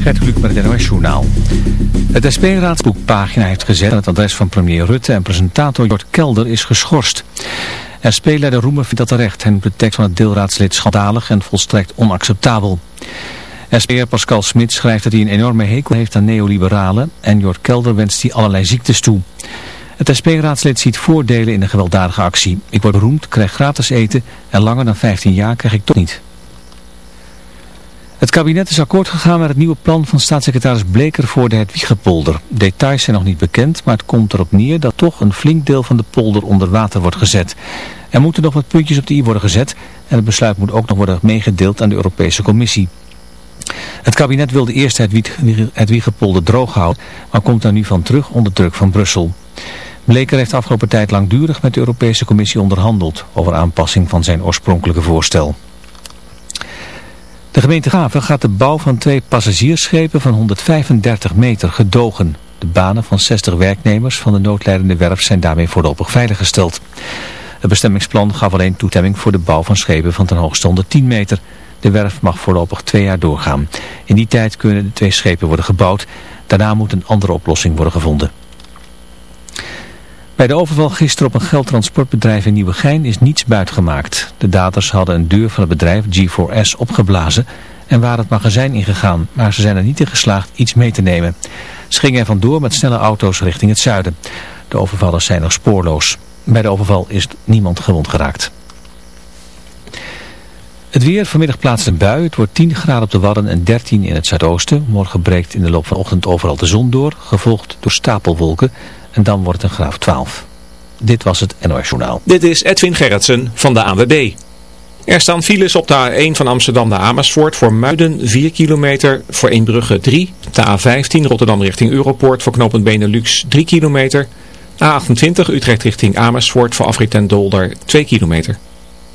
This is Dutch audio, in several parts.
Gert Kluk met het NOS Journaal. Het SP-raadsboekpagina heeft gezet dat het adres van premier Rutte en presentator Jort Kelder is geschorst. SP-leider Roemer vindt dat terecht en de tekst van het deelraadslid schandalig en volstrekt onacceptabel. SP'er Pascal Smit schrijft dat hij een enorme hekel heeft aan neoliberalen en Jort Kelder wenst hij allerlei ziektes toe. Het SP-raadslid ziet voordelen in de gewelddadige actie. Ik word beroemd, krijg gratis eten en langer dan 15 jaar krijg ik toch niet. Het kabinet is akkoord gegaan met het nieuwe plan van staatssecretaris Bleker voor de Hedwiegepolder. Details zijn nog niet bekend, maar het komt erop neer dat toch een flink deel van de polder onder water wordt gezet. Er moeten nog wat puntjes op de i worden gezet en het besluit moet ook nog worden meegedeeld aan de Europese Commissie. Het kabinet wilde eerst het Hedwiegepolder droog houden, maar komt daar nu van terug onder druk van Brussel. Bleker heeft afgelopen tijd langdurig met de Europese Commissie onderhandeld over aanpassing van zijn oorspronkelijke voorstel. De gemeente Gaven gaat de bouw van twee passagiersschepen van 135 meter gedogen. De banen van 60 werknemers van de noodleidende werf zijn daarmee voorlopig veiliggesteld. Het bestemmingsplan gaf alleen toestemming voor de bouw van schepen van ten hoogste 110 meter. De werf mag voorlopig twee jaar doorgaan. In die tijd kunnen de twee schepen worden gebouwd. Daarna moet een andere oplossing worden gevonden. Bij de overval gisteren op een geldtransportbedrijf in Nieuwegein is niets buitgemaakt. De daders hadden een deur van het bedrijf G4S opgeblazen en waren het magazijn ingegaan, maar ze zijn er niet in geslaagd iets mee te nemen. Ze gingen er vandoor met snelle auto's richting het zuiden. De overvallers zijn nog spoorloos. Bij de overval is niemand gewond geraakt. Het weer, vanmiddag plaatst een bui. Het wordt 10 graden op de Wadden en 13 in het zuidoosten. Morgen breekt in de loop van ochtend overal de zon door, gevolgd door stapelwolken en dan wordt het een graaf 12. Dit was het NOS Journaal. Dit is Edwin Gerritsen van de ANWB. Er staan files op de A1 van Amsterdam naar Amersfoort voor Muiden 4 kilometer, voor Eembrugge 3. De A15 Rotterdam richting Europoort voor knooppunt Benelux 3 kilometer. A28 Utrecht richting Amersfoort voor afrit en Dolder 2 kilometer.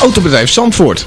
Autobedrijf Zandvoort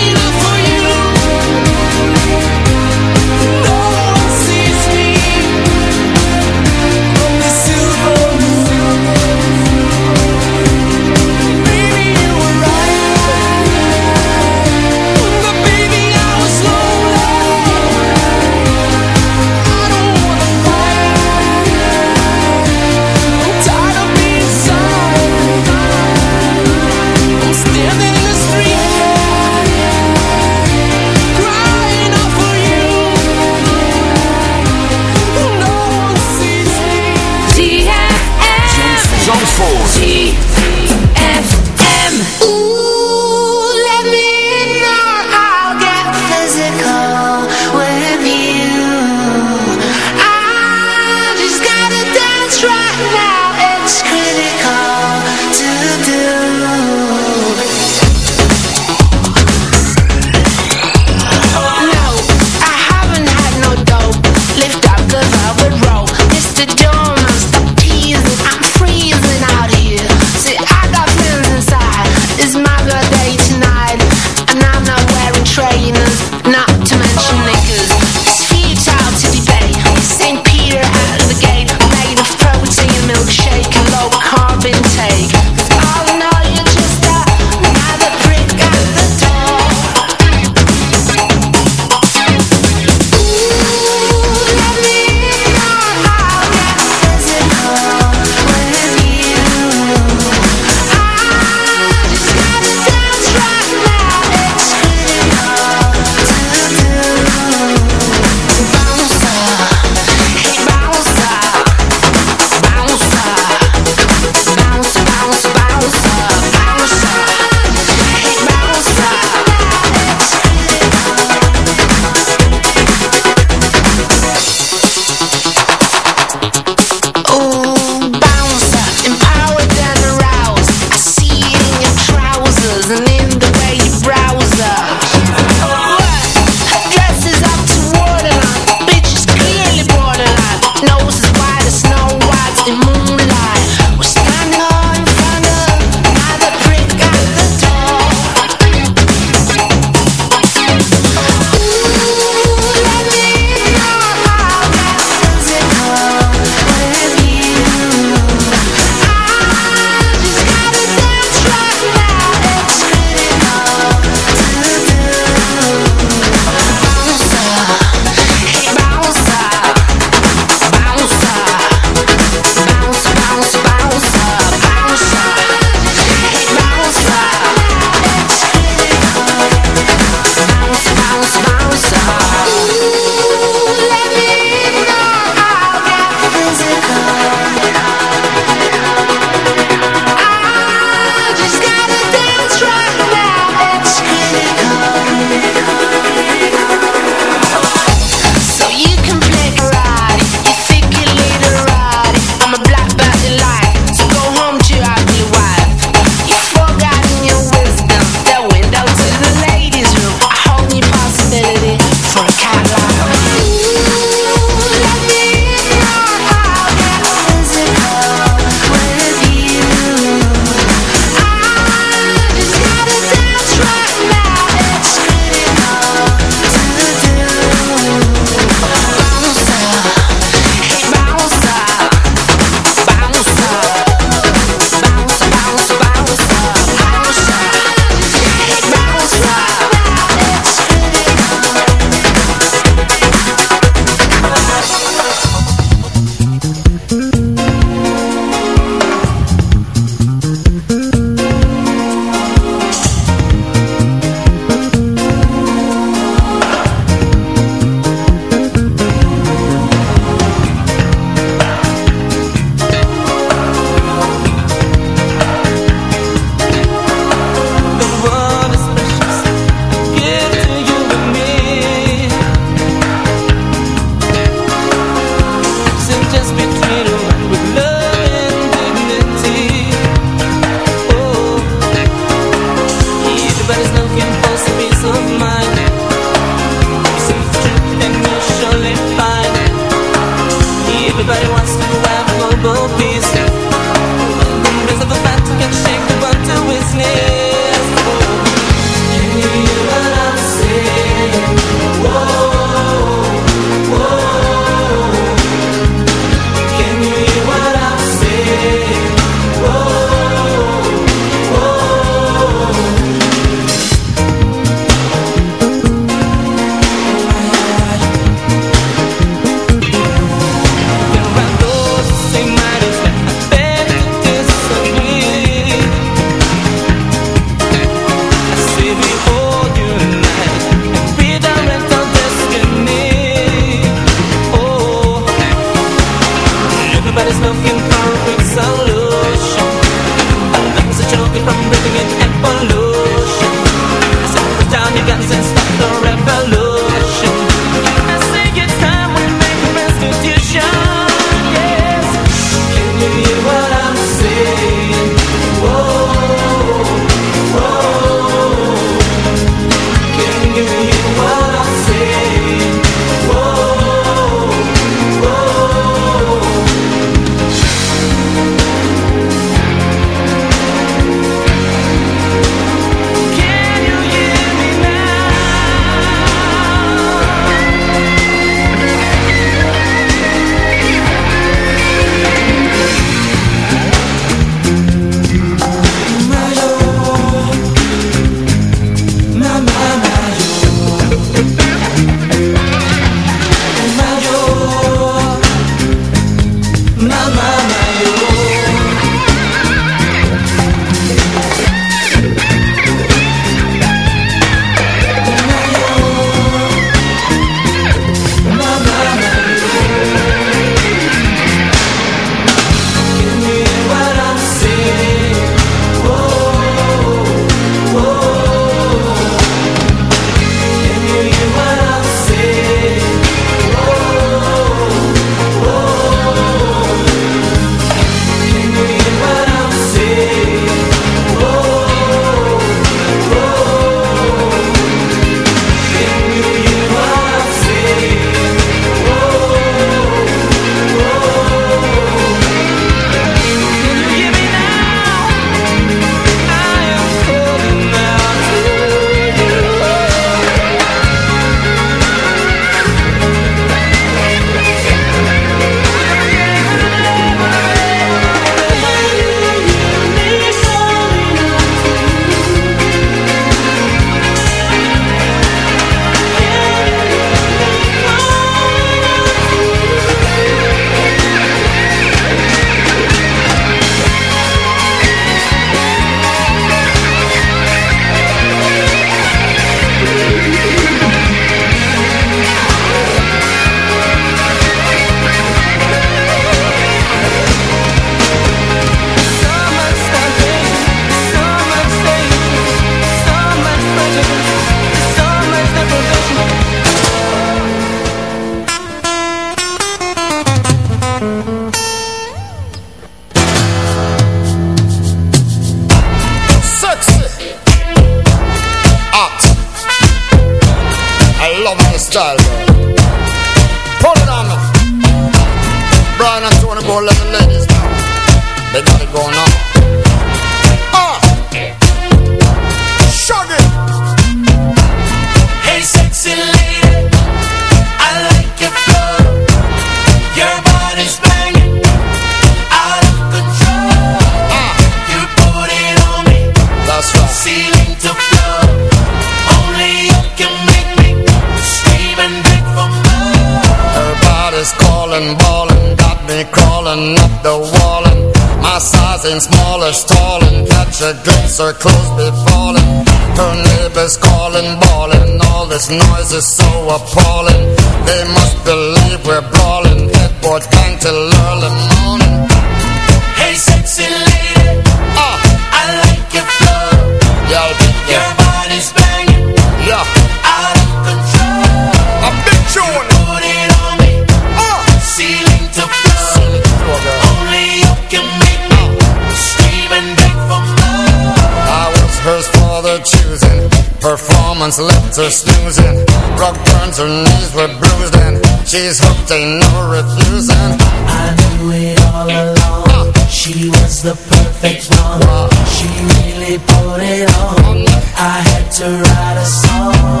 Left her snoozing. Rug burns, her knees were bruised, and she's hooked, ain't no refusing. I knew it all along. She was the perfect one. She really put it on. I had to write a song.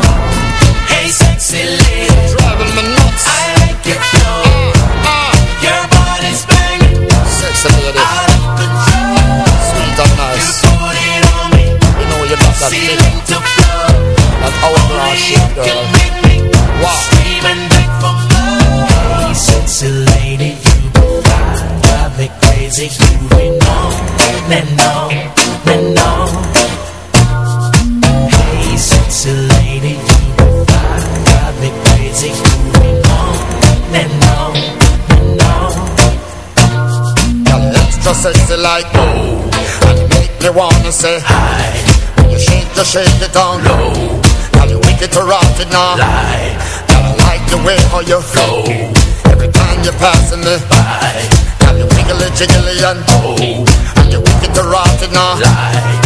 Hey, sexy lady, Driving me nuts. I like your flow. Ah, Your body's banging, sexy lady, out of control. sweet and nice You put it on me, You know you got that thing, shit, me Wow. Hey, sexy lady, you fine, drive me crazy, moving on and on and on. Hey, sexy lady, you fine, drive me crazy, moving on and on and on. Girl, extra sexy like oh, and make me wanna say Hi, when you shake, you shake it down low. You wicked to rot it now. lie, I like the way how you go. Every time you're passing me bye, Girl, you wiggly jiggly and oh, and you wicked to rot it now. lie.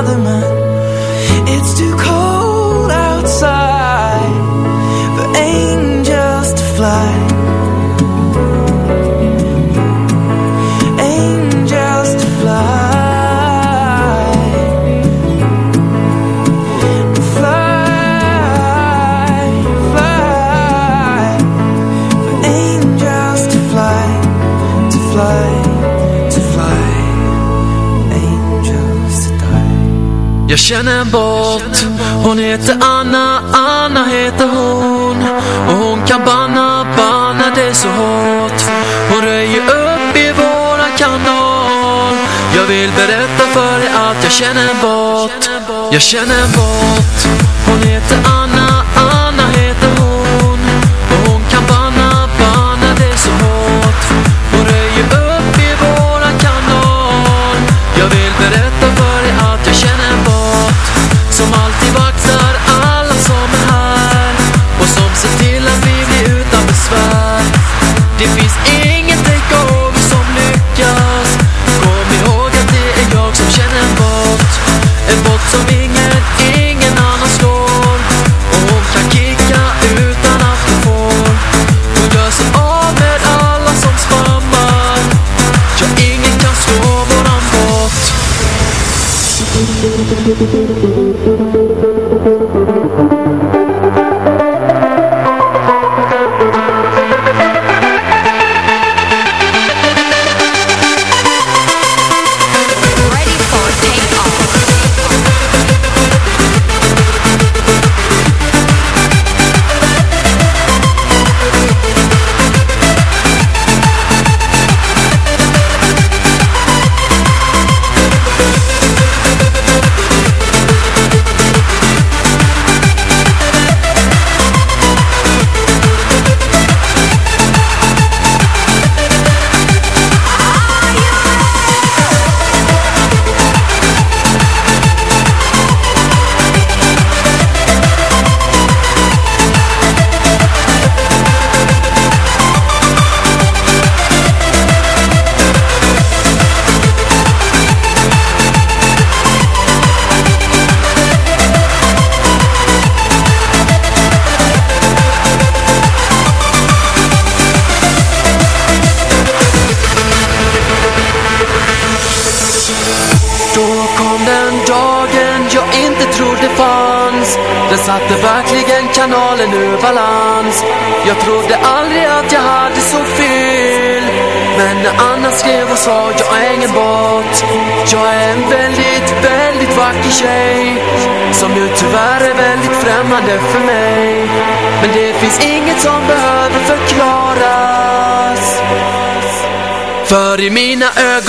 another man. It's too känner bort. Hon heter Anna, Anna heter hon. Och hon kan banna, banna det så hårt. Hon röjer upp i våra kanal. Jag vill berätta för dig att jag känner bort. Jag känner bort. Hon heter Anna.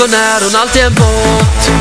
con haar een alt en bot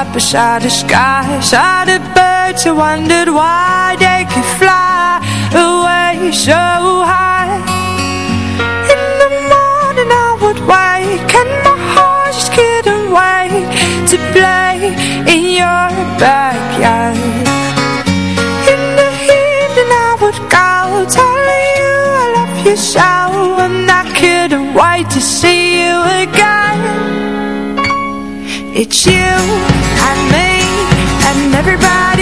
up beside the sky. Beside the birds I wondered why They could fly away so high. In the morning I would wake And my heart just couldn't wait To play in your backyard. In the evening I would go Telling you I love you so And I couldn't wait to see you again. It's you. And me and everybody.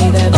me that